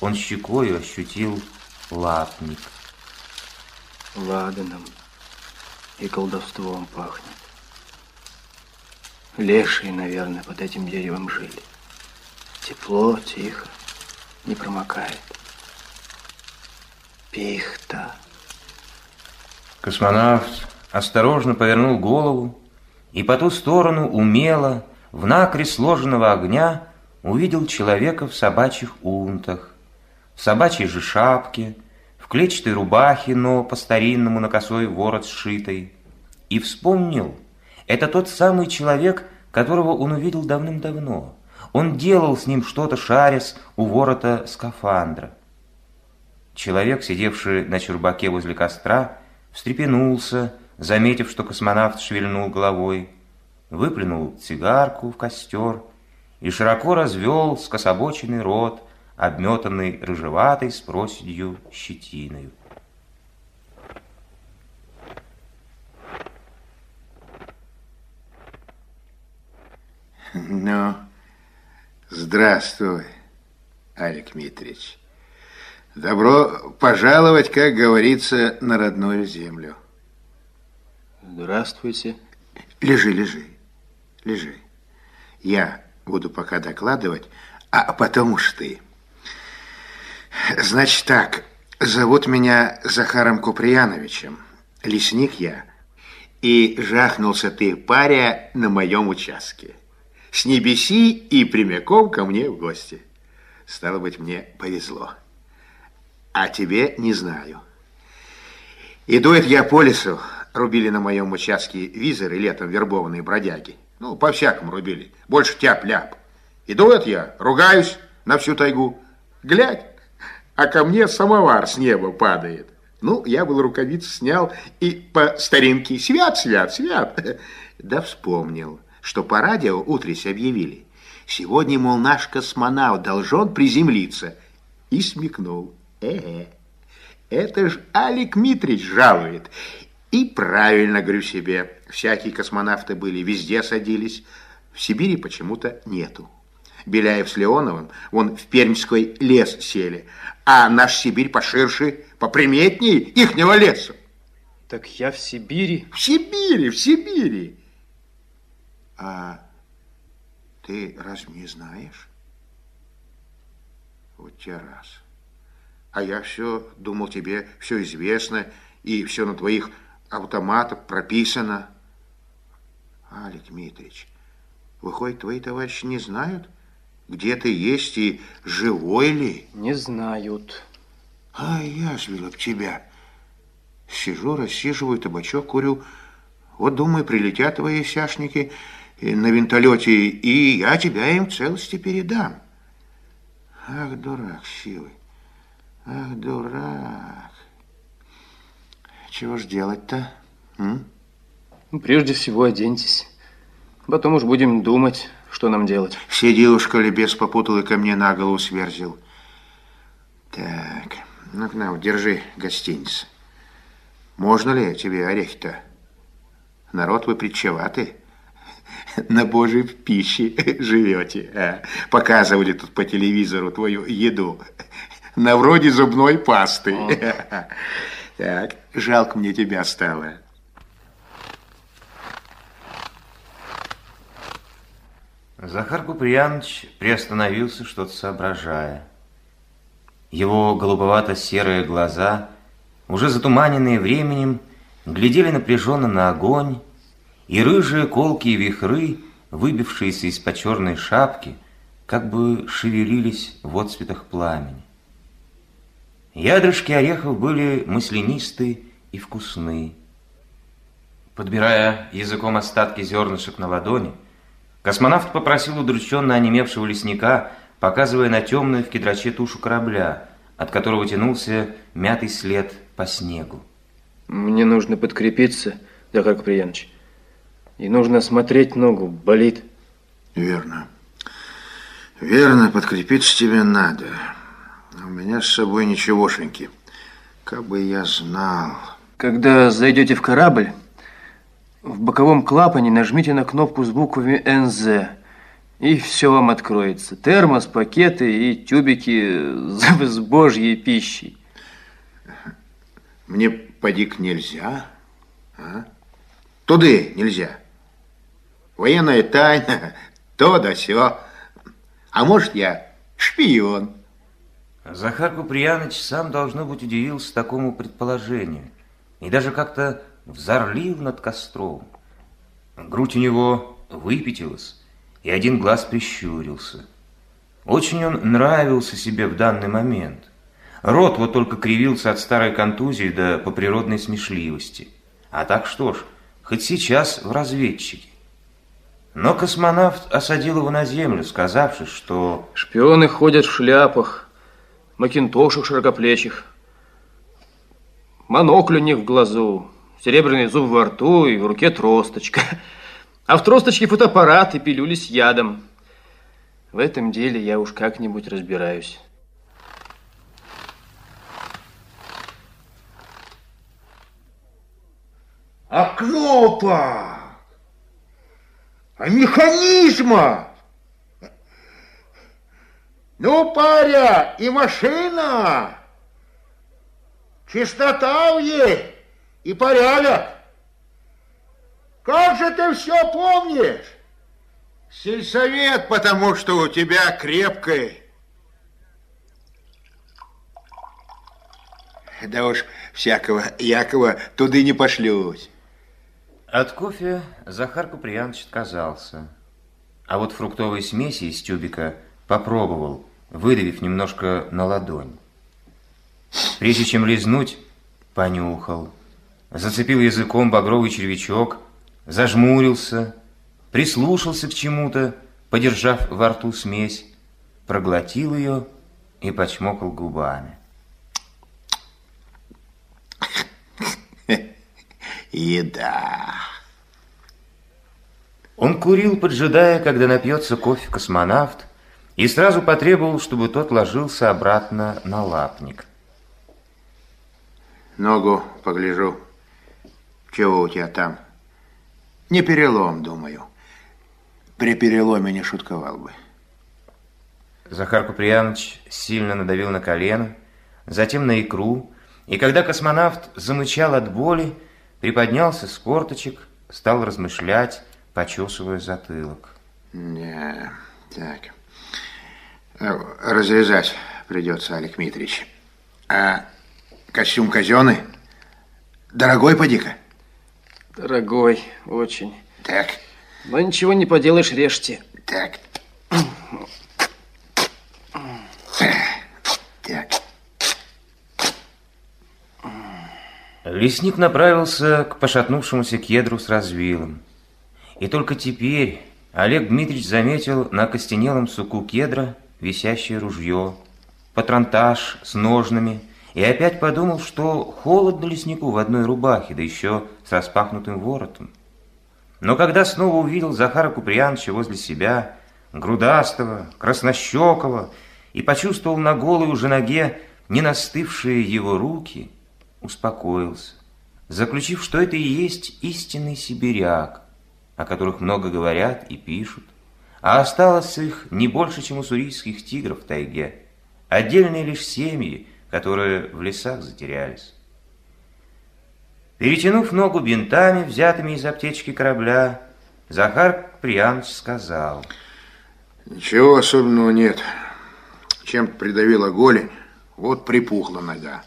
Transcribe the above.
он щекою ощутил лапник. Ладаном и колдовством пахнет. Лешие, наверное, под этим деревом жили. Тепло, тихо, не промокает. Пихта. Космонавт осторожно повернул голову и по ту сторону умело, в накрест сложенного огня, увидел человека в собачьих унтах, в собачьей же шапке, в клетчатой рубахе, но по-старинному на косой ворот сшитой, и вспомнил, это тот самый человек, которого он увидел давным-давно. Он делал с ним что-то, шарясь у ворота скафандра. Человек, сидевший на чурбаке возле костра, встрепенулся, заметив, что космонавт шевельнул головой, выплюнул цигарку в костер и широко развел скособоченный рот, обметанный рыжеватой с проседью щетиною. Ну, здравствуй, Алик Митрич. Добро пожаловать, как говорится, на родную землю. Здравствуйте. Лежи, лежи, лежи. Я буду пока докладывать, а потом уж ты. Значит так, зовут меня Захаром Куприяновичем, лесник я, и жахнулся ты, паря, на моем участке. С небеси и прямиком ко мне в гости. Стало быть, мне повезло. А тебе не знаю. Иду это я по лесу, рубили на моем участке визоры летом вербованные бродяги. Ну, по-всякому рубили. Больше тяп-ляп. Иду это я, ругаюсь на всю тайгу. Глядь, а ко мне самовар с неба падает. Ну, я был рукавицы снял и по старинке свят, свят, свят. Да вспомнил, что по радио утрись объявили. Сегодня, мол, наш космонавт должен приземлиться. И смекнул. Э-э, это ж Алик Митрич жалует. И правильно, говорю себе, всякие космонавты были, везде садились. В Сибири почему-то нету. Беляев с Леоновым, вон в Пермский лес сели, а наш Сибирь поширше, поприметней ихнего леса. Так я в Сибири? В Сибири, в Сибири. А ты разве не знаешь? Вот те раз. А я все думал, тебе все известно, и все на твоих автоматах прописано. Алик Дмитриевич, выходит, твои товарищи не знают, где ты есть и живой ли? Не знают. А я ж об тебя. Сижу, рассиживаю, табачок курю. Вот, думаю, прилетят твои сяшники на винтолете, и я тебя им целости передам. Ах, дурак, силы. Ах, дурак. Чего ж делать-то? Прежде всего оденьтесь. Потом уж будем думать, что нам делать. Сиди уж, коли бес попутал и ко мне на голову сверзил. Так, ну, на, держи гостиница. Можно ли тебе орехи-то? Народ вы притчеватый. На божьей пище живете. А? Показывали тут по телевизору твою еду на вроде зубной пасты. Так, жалко мне тебя стало. Захар Куприянович приостановился, что-то соображая. Его голубовато-серые глаза, уже затуманенные временем, глядели напряженно на огонь, и рыжие колкие вихры, выбившиеся из-под черной шапки, как бы шевелились в отцветах пламени. Ядрышки орехов были маслянистые и вкусные. Подбирая языком остатки зернышек на ладони, космонавт попросил удрученно онемевшего лесника, показывая на темную в кедраче тушу корабля, от которого тянулся мятый след по снегу. Мне нужно подкрепиться, Захар Куприянович. И нужно осмотреть ногу, болит. Верно. Верно, подкрепиться тебе надо. У меня с собой ничегошеньки. Как бы я знал. Когда зайдете в корабль, в боковом клапане нажмите на кнопку с буквами НЗ И все вам откроется. Термос, пакеты и тюбики с божьей пищей. Мне подик нельзя, а? Туды нельзя. Военная тайна, то да сё. А может, я шпион. Захар Куприяныч сам, должно быть, удивился такому предположению и даже как-то взорлил над костром. Грудь у него выпятилась, и один глаз прищурился. Очень он нравился себе в данный момент. Рот вот только кривился от старой контузии да по природной смешливости. А так что ж, хоть сейчас в разведчике. Но космонавт осадил его на землю, сказавши, что... Шпионы ходят в шляпах, макинтошах широкоплечих. Монокль у них в глазу, серебряный зуб во рту и в руке тросточка. А в тросточке фотоаппарат и пилюли с ядом. В этом деле я уж как-нибудь разбираюсь. А кнопа? А механизма? Ну, паря, и машина. Чистота у ей и порядок. Как же ты все помнишь? Сельсовет, потому что у тебя крепкий. Да уж всякого Якова туды не пошлюсь. От кофе Захар Куприянович отказался. А вот фруктовой смеси из тюбика попробовал, выдавив немножко на ладонь. Прежде чем лизнуть, понюхал. Зацепил языком багровый червячок, зажмурился, прислушался к чему-то, подержав во рту смесь, проглотил ее и почмокал губами. Еда. Он курил, поджидая, когда напьется кофе космонавт, и сразу потребовал, чтобы тот ложился обратно на лапник. Ногу погляжу. Чего у тебя там? Не перелом, думаю. При переломе не шутковал бы. Захар Куприянович сильно надавил на колено, затем на икру, и когда космонавт замычал от боли, приподнялся с корточек, стал размышлять, почесывая затылок. Не, так. Э, развязать придется, Олег Митрич. А костюм казенный? Дорогой поди-ка? Дорогой, очень. Так. Но ничего не поделаешь, режьте. Так. Так. Лесник направился к пошатнувшемуся кедру с развилом. И только теперь Олег Дмитриевич заметил на костенелом суку кедра висящее ружье, патронтаж с ножными, и опять подумал, что холодно леснику в одной рубахе, да еще с распахнутым воротом. Но когда снова увидел Захара Куприяновича возле себя, грудастого, краснощекого, и почувствовал на голой уже ноге не настывшие его руки – успокоился, заключив, что это и есть истинный сибиряк, о которых много говорят и пишут, а осталось их не больше, чем у сурийских тигров в тайге, отдельные лишь семьи, которые в лесах затерялись. Перетянув ногу бинтами, взятыми из аптечки корабля, Захар Приянович сказал. Ничего особенного нет. Чем-то придавила голень, вот припухла нога.